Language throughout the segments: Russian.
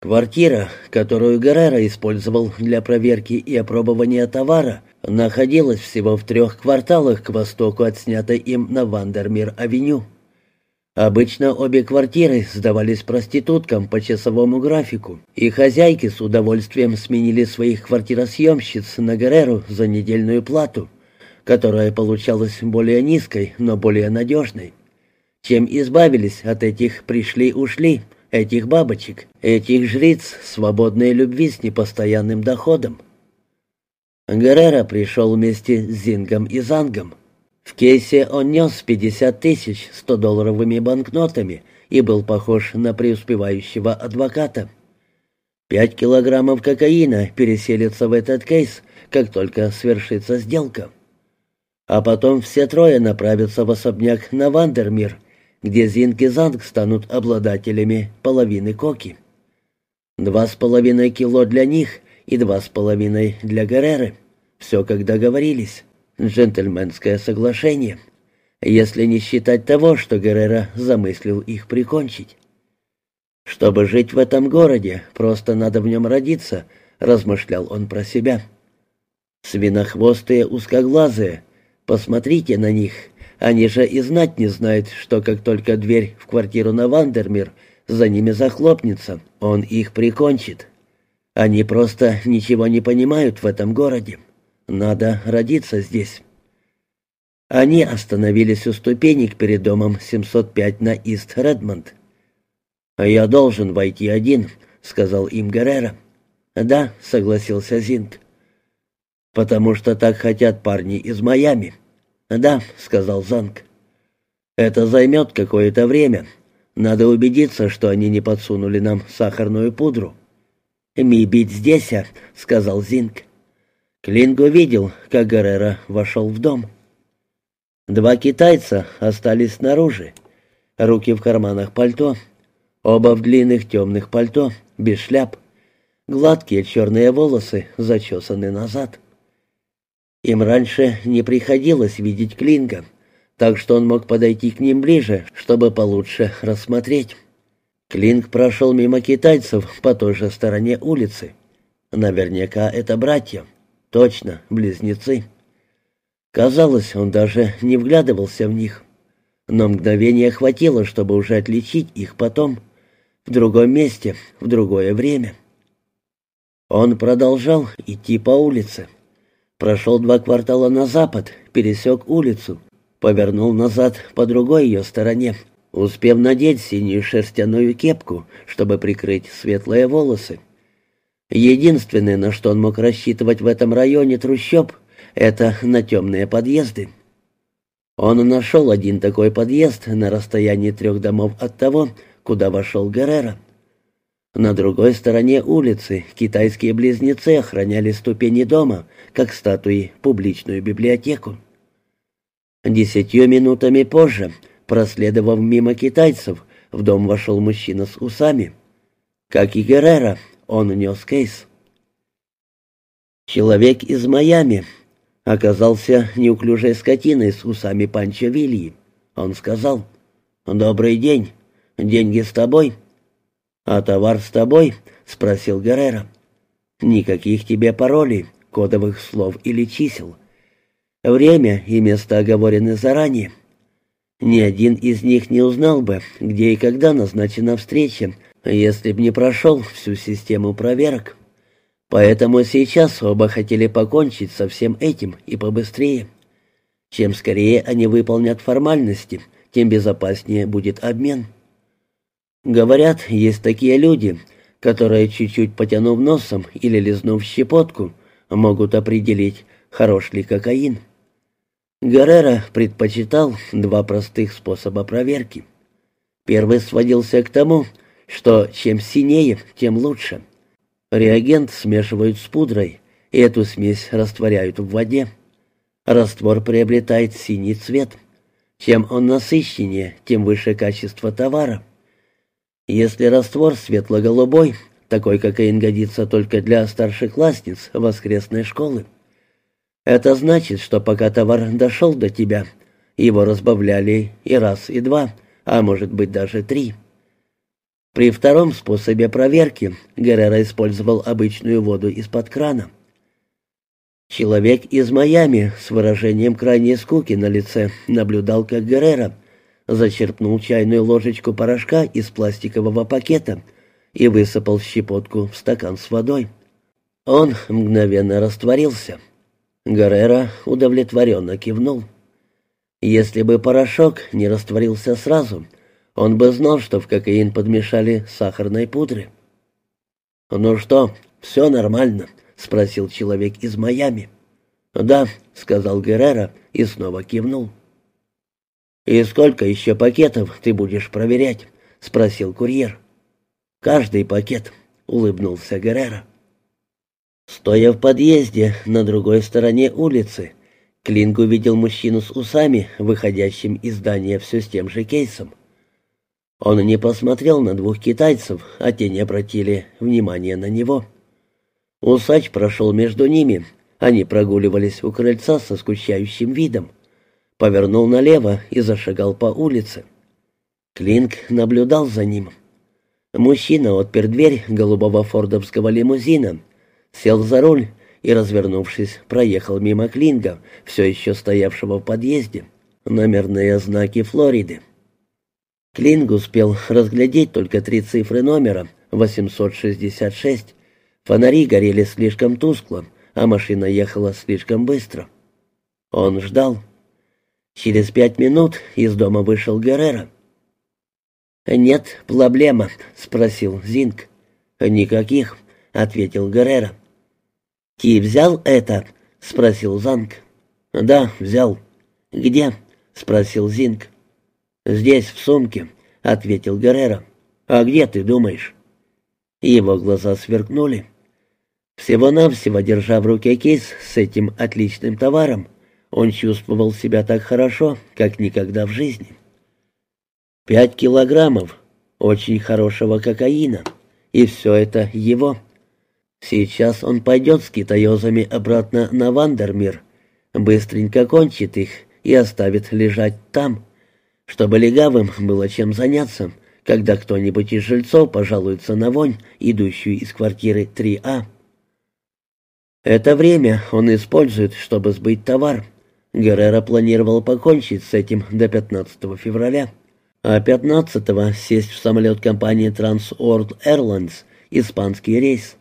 Квартира, которую Геррера использовал для проверки и опробования товара, находилась всего в трех кварталах к востоку от снятой им на Вандермир-авеню. Обычно обе квартиры сдавались проституткам по часовому графику, и хозяйки с удовольствием сменили своих квартиросъемщиц на Герреру за недельную плату, которая получалась более низкой, но более надежной. Чем избавились от этих «пришли-ушли», этих бабочек, этих жриц свободной любви с непостоянным доходом. Геррера пришел вместе с Зингом и Зангом. В кейсе он нес 50 тысяч 100-долларовыми банкнотами и был похож на преуспевающего адвоката. Пять килограммов кокаина переселятся в этот кейс, как только свершится сделка. А потом все трое направятся в особняк на Вандермир, где Зинг и Занг станут обладателями половины коки. Два с половиной кило для них и два с половиной для Герреры. Все как договорились. Джентльменское соглашение. Если не считать того, что Геррера замыслил их прикончить. «Чтобы жить в этом городе, просто надо в нем родиться», — размышлял он про себя. «Свинохвостые узкоглазые, посмотрите на них, они же и знать не знают, что как только дверь в квартиру на Вандермир за ними захлопнется, он их прикончит. Они просто ничего не понимают в этом городе. Надо родиться здесь. Они остановились у ступенек перед домом 705 на Ист-Редмонд. «Я должен войти один», — сказал им Геррера. «Да», — согласился Зинг. «Потому что так хотят парни из Майами». «Да», — сказал Занг. «Это займет какое-то время. Надо убедиться, что они не подсунули нам сахарную пудру». «Ми бить здесь, а», — сказал Зинг. Клинго видел, как Геррера вошел в дом. Два китайца остались снаружи, руки в карманах пальто, оба в длинных темных пальто, без шляп, гладкие черные волосы зачесаны назад. Им раньше не приходилось видеть Клинга, так что он мог подойти к ним ближе, чтобы получше рассмотреть. Клинг прошел мимо китайцев по той же стороне улицы. Наверняка это братья. Точно, близнецы. Казалось, он даже не вглядывался в них. Но мгновения хватило, чтобы уже отличить их потом, в другом месте, в другое время. Он продолжал идти по улице. Прошел два квартала на запад, пересек улицу, повернул назад по другой ее стороне, успев надеть синюю шерстяную кепку, чтобы прикрыть светлые волосы. Единственное, на что он мог рассчитывать в этом районе трущоб, это на темные подъезды. Он нашел один такой подъезд на расстоянии трех домов от того, куда вошел Геррера. На другой стороне улицы китайские близнецы охраняли ступени дома, как статуи, публичную библиотеку. Десятью минутами позже, проследовав мимо китайцев, в дом вошел мужчина с усами. Как и Геррера, он нес кейс. Человек из Майами оказался неуклюжей скотиной с усами Панчо Вильи. Он сказал, «Добрый день. Деньги с тобой?» «А товар с тобой?» — спросил Геррера. «Никаких тебе паролей, кодовых слов или чисел. Время и место оговорены заранее. Ни один из них не узнал бы, где и когда назначена встреча, если б не прошел всю систему проверок. Поэтому сейчас оба хотели покончить со всем этим и побыстрее. Чем скорее они выполнят формальности, тем безопаснее будет обмен». Говорят, есть такие люди, которые, чуть-чуть потянув носом или лизнув щепотку, могут определить, хорош ли кокаин. Геррера предпочитал два простых способа проверки. Первый сводился к тому, что чем синее, тем лучше. Реагент смешивают с пудрой, и эту смесь растворяют в воде. Раствор приобретает синий цвет. Чем он насыщеннее, тем выше качество товара. Если раствор светло-голубой, такой кокаин годится только для старшеклассниц воскресной школы. Это значит, что пока товар дошел до тебя, его разбавляли и раз, и два, а может быть даже три. При втором способе проверки Геррера использовал обычную воду из-под крана. Человек из Майами с выражением крайней скуки на лице наблюдал, как Геррера зачерпнул чайную ложечку порошка из пластикового пакета и высыпал щепотку в стакан с водой. Он мгновенно растворился. Геррера удовлетворенно кивнул. Если бы порошок не растворился сразу, он бы знал, что в кокаин подмешали сахарной пудры. «Ну что, все нормально?» — спросил человек из Майами. «Да», — сказал Геррера и снова кивнул. «И сколько еще пакетов ты будешь проверять?» — спросил курьер. «Каждый пакет», — улыбнулся Геррера. Стоя в подъезде на другой стороне улицы, Клинг увидел мужчину с усами, выходящим из здания все с тем же кейсом. Он не посмотрел на двух китайцев, а те не обратили внимания на него. Усач прошел между ними. Они прогуливались у крыльца со скучающим видом. Повернул налево и зашагал по улице. Клинк наблюдал за ним. Мужчина отпер дверь голубого фордовского лимузина, сел за руль и, развернувшись, проехал мимо Клинга, все еще стоявшего в подъезде. Номерные знаки Флориды. Клинг успел разглядеть только три цифры номера — 866, Фонари горели слишком тускло, а машина ехала слишком быстро. Он ждал. Через пять минут из дома вышел Геррера. «Нет, проблема», — спросил Зинг. «Никаких», — ответил Геррера. «Ты взял это?» — спросил Занг. «Да, взял». «Где?» — спросил Зинг. «Здесь, в сумке», — ответил Геррера. «А где ты думаешь?» Его глаза сверкнули. Всего-навсего держа в руке кейс с этим отличным товаром, он чувствовал себя так хорошо, как никогда в жизни. Пять килограммов очень хорошего кокаина, и все это его. Сейчас он пойдет с китаёзами обратно на Вандермир, быстренько кончит их и оставит лежать там, чтобы легавым было чем заняться, когда кто-нибудь из жильцов пожалуется на вонь, идущую из квартиры 3А. Это время он использует, чтобы сбыть товар. Геррера планировал покончить с этим до 15 февраля, а 15-го сесть в самолет компании Transworld Airlines, испанский рейс.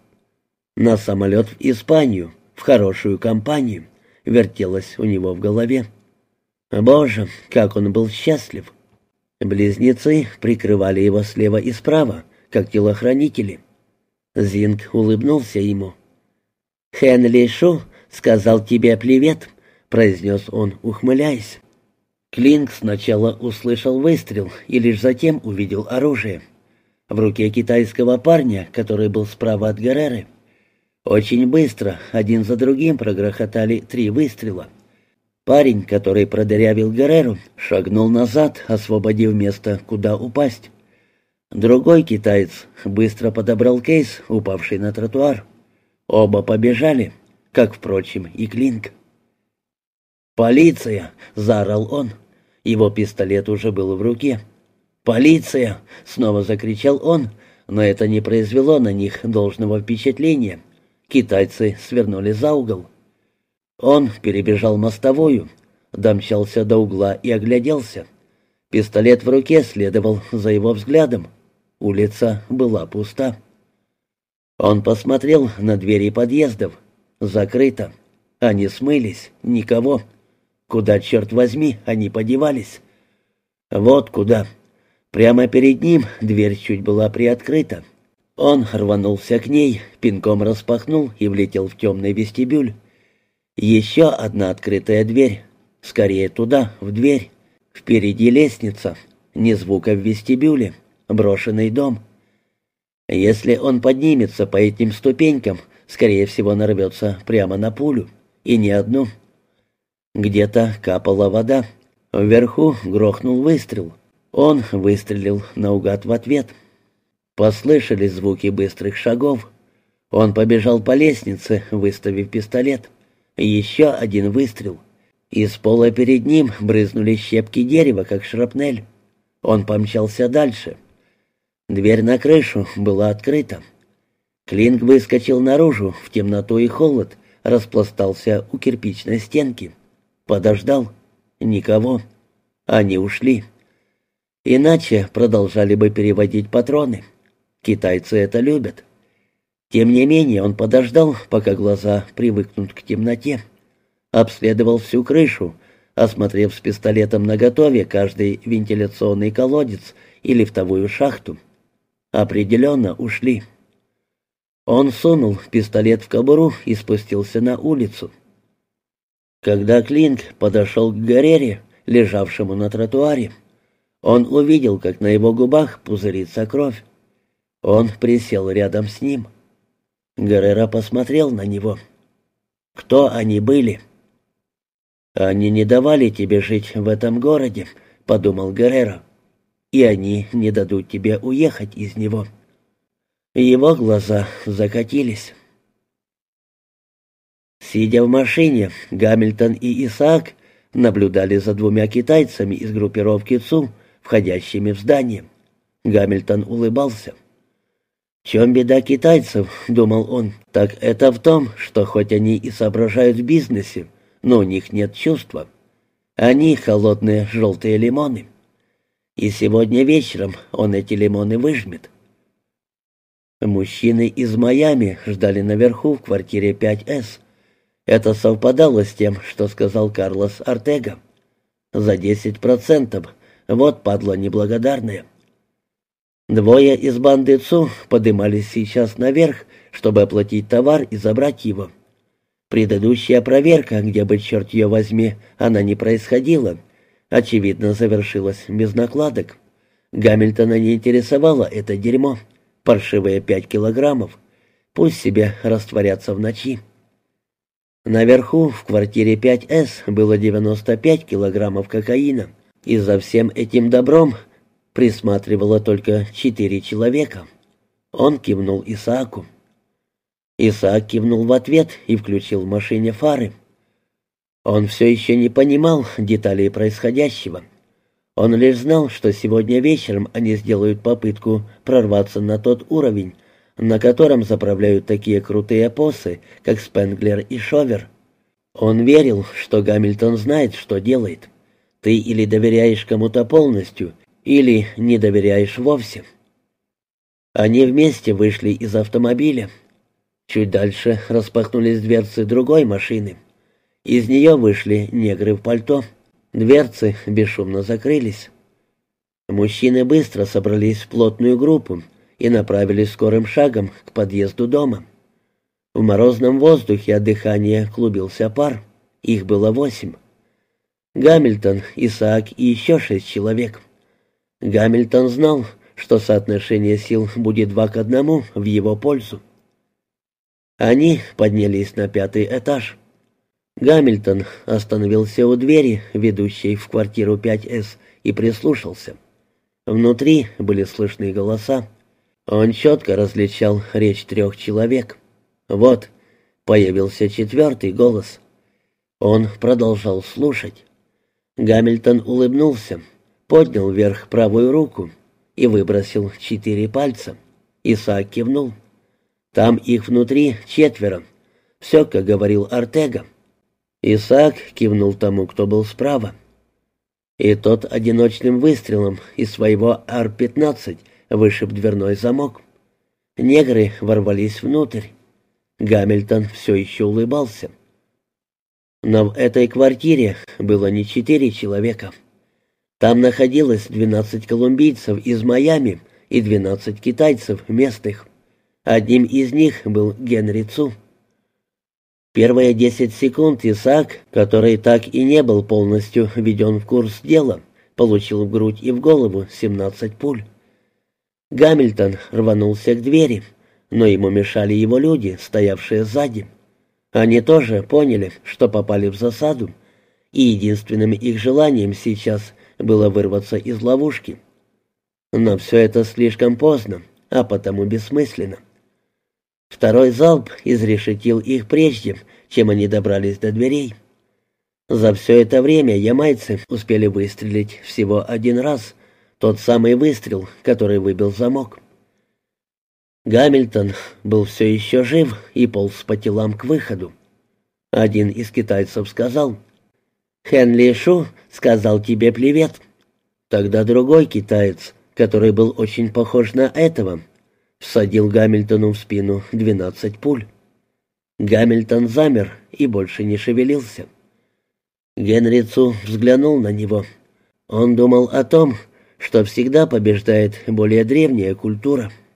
На самолет в Испанию, в хорошую компанию, вертелось у него в голове. Боже, как он был счастлив! Близнецы прикрывали его слева и справа, как телохранители. Зинг улыбнулся ему. «Хенли Шу сказал тебе привет», — произнес он, ухмыляясь. Клинк сначала услышал выстрел и лишь затем увидел оружие. В руке китайского парня, который был справа от Герреры. Очень быстро, один за другим прогрохотали три выстрела. Парень, который продырявил Герреру, шагнул назад, освободив место, куда упасть. Другой китаец быстро подобрал кейс, упавший на тротуар. Оба побежали, как, впрочем, и Клинк. «Полиция!» — заорал он. Его пистолет уже был в руке. «Полиция!» — снова закричал он, но это не произвело на них должного впечатления. Китайцы свернули за угол. Он перебежал мостовую, домчался до угла и огляделся. Пистолет в руке следовал за его взглядом. Улица была пуста. Он посмотрел на двери подъездов. Закрыто. Они смылись. Никого. Куда, черт возьми, они подевались? Вот куда. Прямо перед ним дверь чуть была приоткрыта. Он рванулся к ней, пинком распахнул и влетел в темный вестибюль. Еще одна открытая дверь. Скорее туда, в дверь. Впереди лестница. Ни звука в вестибюле. Брошенный дом. Если он поднимется по этим ступенькам, скорее всего, нарвется прямо на пулю. И не одну. Где-то капала вода. Вверху грохнул выстрел. Он выстрелил наугад в ответ. Послышались звуки быстрых шагов. Он побежал по лестнице, выставив пистолет. Еще один выстрел. Из пола перед ним брызнули щепки дерева, как шрапнель. Он помчался дальше. Дверь на крышу была открыта. Клинк выскочил наружу в темноту и холод, распластался у кирпичной стенки. Подождал. Никого. Они ушли. Иначе продолжали бы переводить патроны. Китайцы это любят. Тем не менее он подождал, пока глаза привыкнут к темноте. Обследовал всю крышу, осмотрев с пистолетом наготове каждый вентиляционный колодец и лифтовую шахту. Определенно ушли. Он сунул пистолет в кобуру и спустился на улицу. Когда Клинк подошел к Гарере, лежавшему на тротуаре, он увидел, как на его губах пузырится кровь. Он присел рядом с ним. Гаррера посмотрел на него. «Кто они были?» «Они не давали тебе жить в этом городе», — подумал Гаррера. «И они не дадут тебе уехать из него». Его глаза закатились. Сидя в машине, Гамильтон и Исаак наблюдали за двумя китайцами из группировки ЦУ, входящими в здание. Гамильтон улыбался. «В чем беда китайцев?» — думал он. «Так это в том, что хоть они и соображают в бизнесе, но у них нет чувства. Они холодные желтые лимоны. И сегодня вечером он эти лимоны выжмет». Мужчины из Майами ждали наверху в квартире 5С. Это совпадало с тем, что сказал Карлос Артега. За 10%. Вот падла неблагодарная. Двое из банды ЦУ подымались сейчас наверх, чтобы оплатить товар и забрать его. Предыдущая проверка, где бы, черт ее возьми, она не происходила, очевидно, завершилась без накладок. Гамильтона не интересовало это дерьмо. Паршивые пять килограммов. Пусть себе растворятся в ночи. Наверху, в квартире 5С, было 95 килограммов кокаина, и за всем этим добром присматривало только четыре человека. Он кивнул Исааку. Исаак кивнул в ответ и включил в машине фары. Он все еще не понимал деталей происходящего. Он лишь знал, что сегодня вечером они сделают попытку прорваться на тот уровень, на котором заправляют такие крутые посы, как Спенглер и Шовер. Он верил, что Гамильтон знает, что делает. Ты или доверяешь кому-то полностью, или не доверяешь вовсе. Они вместе вышли из автомобиля. Чуть дальше распахнулись дверцы другой машины. Из нее вышли негры в пальто. Дверцы бесшумно закрылись. Мужчины быстро собрались в плотную группу, и направились скорым шагом к подъезду дома. В морозном воздухе от дыхания клубился пар. Их было восемь. Гамильтон, Исаак и еще шесть человек. Гамильтон знал, что соотношение сил будет два к одному в его пользу. Они поднялись на пятый этаж. Гамильтон остановился у двери, ведущей в квартиру 5С, и прислушался. Внутри были слышны голоса. Он четко различал речь трех человек. Вот, появился четвертый голос. Он продолжал слушать. Гамильтон улыбнулся, поднял вверх правую руку и выбросил четыре пальца. Исаак кивнул. Там их внутри четверо. Все, как говорил Артега. Исаак кивнул тому, кто был справа. И тот одиночным выстрелом из своего Ар-15 вышиб дверной замок. Негры ворвались внутрь. Гамильтон все еще улыбался. Но в этой квартире было не четыре человека. Там находилось двенадцать колумбийцев из Майами и двенадцать китайцев местных. Одним из них был Генри Цу. Первые десять секунд Исаак, который так и не был полностью введен в курс дела, получил в грудь и в голову семнадцать пуль. Гамильтон рванулся к двери, но ему мешали его люди, стоявшие сзади. Они тоже поняли, что попали в засаду, и единственным их желанием сейчас было вырваться из ловушки. Но все это слишком поздно, а потому бессмысленно. Второй залп изрешетил их прежде, чем они добрались до дверей. За все это время ямайцы успели выстрелить всего один раз, Тот самый выстрел, который выбил замок. Гамильтон был все еще жив и полз по телам к выходу. Один из китайцев сказал, «Хенли Шу сказал тебе привет». Тогда другой китаец, который был очень похож на этого, всадил Гамильтону в спину двенадцать пуль. Гамильтон замер и больше не шевелился. Генрицу взглянул на него. Он думал о том, что всегда побеждает более древняя культура —